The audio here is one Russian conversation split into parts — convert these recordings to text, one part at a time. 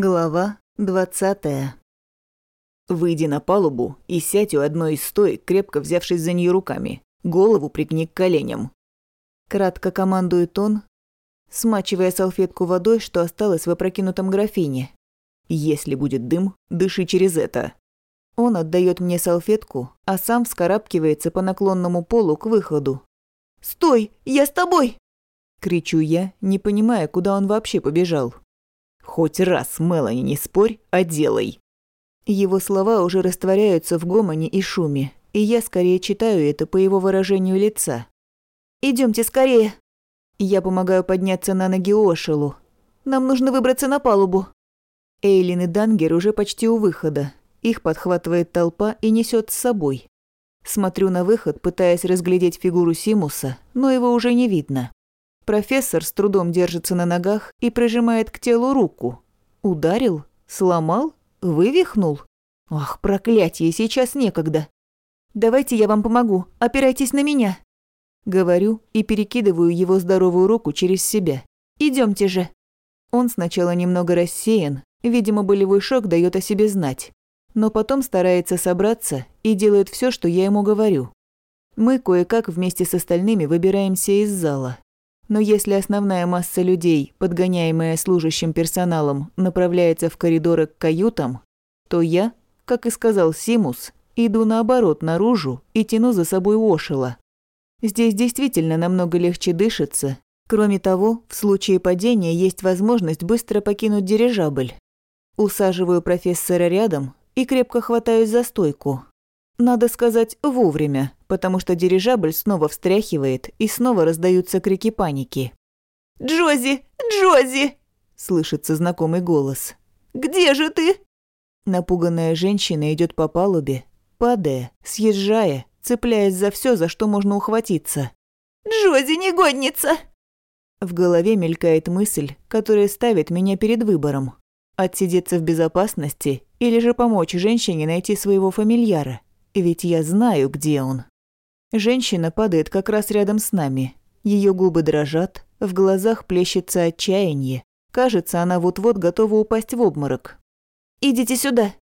Глава двадцатая. Выйди на палубу и сядь у одной из стоек, крепко взявшись за нее руками. Голову пригни к коленям. Кратко командует он, смачивая салфетку водой, что осталось в опрокинутом графине. Если будет дым, дыши через это. Он отдает мне салфетку, а сам вскарабкивается по наклонному полу к выходу. «Стой! Я с тобой!» Кричу я, не понимая, куда он вообще побежал. Хоть раз, Мелани, не спорь, а делай. Его слова уже растворяются в гомоне и шуме, и я скорее читаю это по его выражению лица. Идемте скорее. Я помогаю подняться на ноги Ошелу. Нам нужно выбраться на палубу. Эйлин и Дангер уже почти у выхода. Их подхватывает толпа и несет с собой. Смотрю на выход, пытаясь разглядеть фигуру Симуса, но его уже не видно. Профессор с трудом держится на ногах и прижимает к телу руку. Ударил? Сломал? Вывихнул? Ах, проклятие, сейчас некогда. Давайте я вам помогу, опирайтесь на меня. Говорю и перекидываю его здоровую руку через себя. Идемте же. Он сначала немного рассеян, видимо, болевой шок дает о себе знать. Но потом старается собраться и делает все, что я ему говорю. Мы кое-как вместе с остальными выбираемся из зала. Но если основная масса людей, подгоняемая служащим персоналом, направляется в коридоры к каютам, то я, как и сказал Симус, иду наоборот наружу и тяну за собой Ошила. Здесь действительно намного легче дышится. Кроме того, в случае падения есть возможность быстро покинуть дирижабль. Усаживаю профессора рядом и крепко хватаюсь за стойку. Надо сказать, вовремя, потому что дирижабль снова встряхивает, и снова раздаются крики паники. «Джози! Джози!» – слышится знакомый голос. «Где же ты?» Напуганная женщина идет по палубе, падая, съезжая, цепляясь за все, за что можно ухватиться. «Джози, негодница!» В голове мелькает мысль, которая ставит меня перед выбором. Отсидеться в безопасности или же помочь женщине найти своего фамильяра. Ведь я знаю, где он. Женщина падает как раз рядом с нами. Ее губы дрожат, в глазах плещется отчаяние. Кажется, она вот-вот готова упасть в обморок. «Идите сюда!»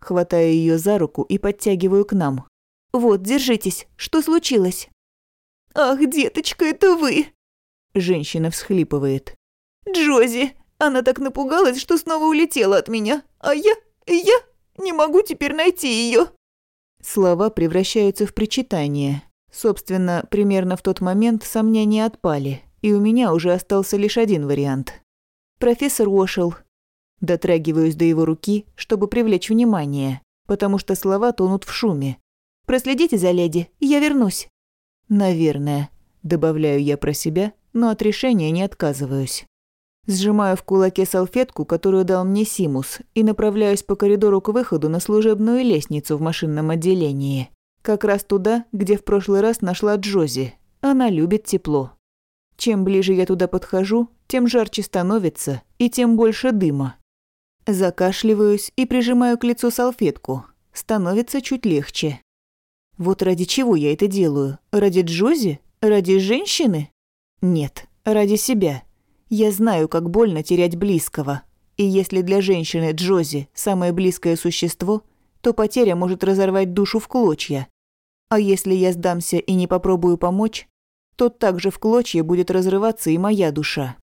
Хватаю ее за руку и подтягиваю к нам. «Вот, держитесь. Что случилось?» «Ах, деточка, это вы!» Женщина всхлипывает. «Джози! Она так напугалась, что снова улетела от меня. А я... я не могу теперь найти ее. Слова превращаются в причитание. Собственно, примерно в тот момент сомнения отпали, и у меня уже остался лишь один вариант. Профессор Уошел. Дотрагиваюсь до его руки, чтобы привлечь внимание, потому что слова тонут в шуме. «Проследите за леди, я вернусь». «Наверное», – добавляю я про себя, но от решения не отказываюсь. Сжимаю в кулаке салфетку, которую дал мне Симус, и направляюсь по коридору к выходу на служебную лестницу в машинном отделении. Как раз туда, где в прошлый раз нашла Джози. Она любит тепло. Чем ближе я туда подхожу, тем жарче становится и тем больше дыма. Закашливаюсь и прижимаю к лицу салфетку. Становится чуть легче. Вот ради чего я это делаю? Ради Джози? Ради женщины? Нет, ради себя. Я знаю, как больно терять близкого. И если для женщины Джози самое близкое существо, то потеря может разорвать душу в клочья. А если я сдамся и не попробую помочь, то также в клочья будет разрываться и моя душа.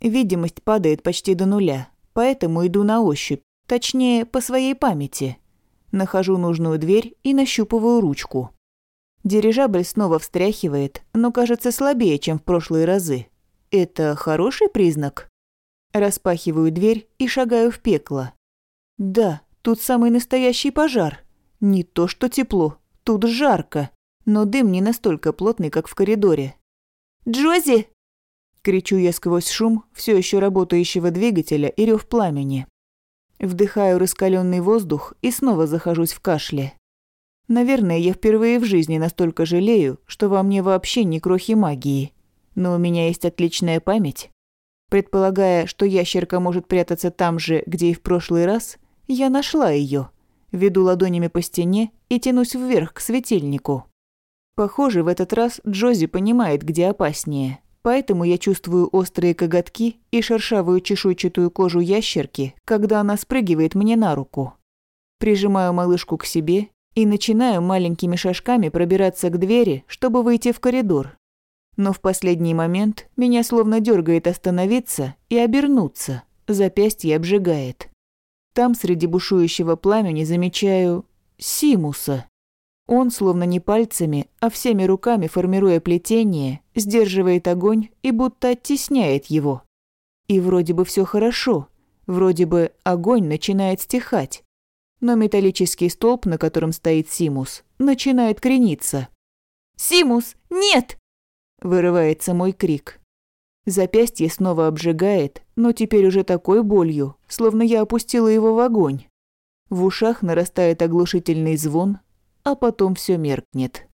Видимость падает почти до нуля, поэтому иду на ощупь, точнее, по своей памяти. Нахожу нужную дверь и нащупываю ручку. Дирижабль снова встряхивает, но кажется слабее, чем в прошлые разы. Это хороший признак? Распахиваю дверь и шагаю в пекло. Да, тут самый настоящий пожар. Не то что тепло, тут жарко, но дым не настолько плотный, как в коридоре. «Джози!» Кричу я сквозь шум все еще работающего двигателя и рев пламени. Вдыхаю раскаленный воздух и снова захожусь в кашле. Наверное, я впервые в жизни настолько жалею, что во мне вообще ни крохи магии но у меня есть отличная память. Предполагая, что ящерка может прятаться там же, где и в прошлый раз, я нашла ее. Веду ладонями по стене и тянусь вверх к светильнику. Похоже, в этот раз Джози понимает, где опаснее. Поэтому я чувствую острые коготки и шершавую чешуйчатую кожу ящерки, когда она спрыгивает мне на руку. Прижимаю малышку к себе и начинаю маленькими шажками пробираться к двери, чтобы выйти в коридор. Но в последний момент меня словно дергает остановиться и обернуться, запястье обжигает. Там среди бушующего пламени замечаю Симуса. Он, словно не пальцами, а всеми руками формируя плетение, сдерживает огонь и будто оттесняет его. И вроде бы все хорошо, вроде бы огонь начинает стихать. Но металлический столб, на котором стоит Симус, начинает крениться. «Симус, нет!» – вырывается мой крик. Запястье снова обжигает, но теперь уже такой болью, словно я опустила его в огонь. В ушах нарастает оглушительный звон, а потом все меркнет.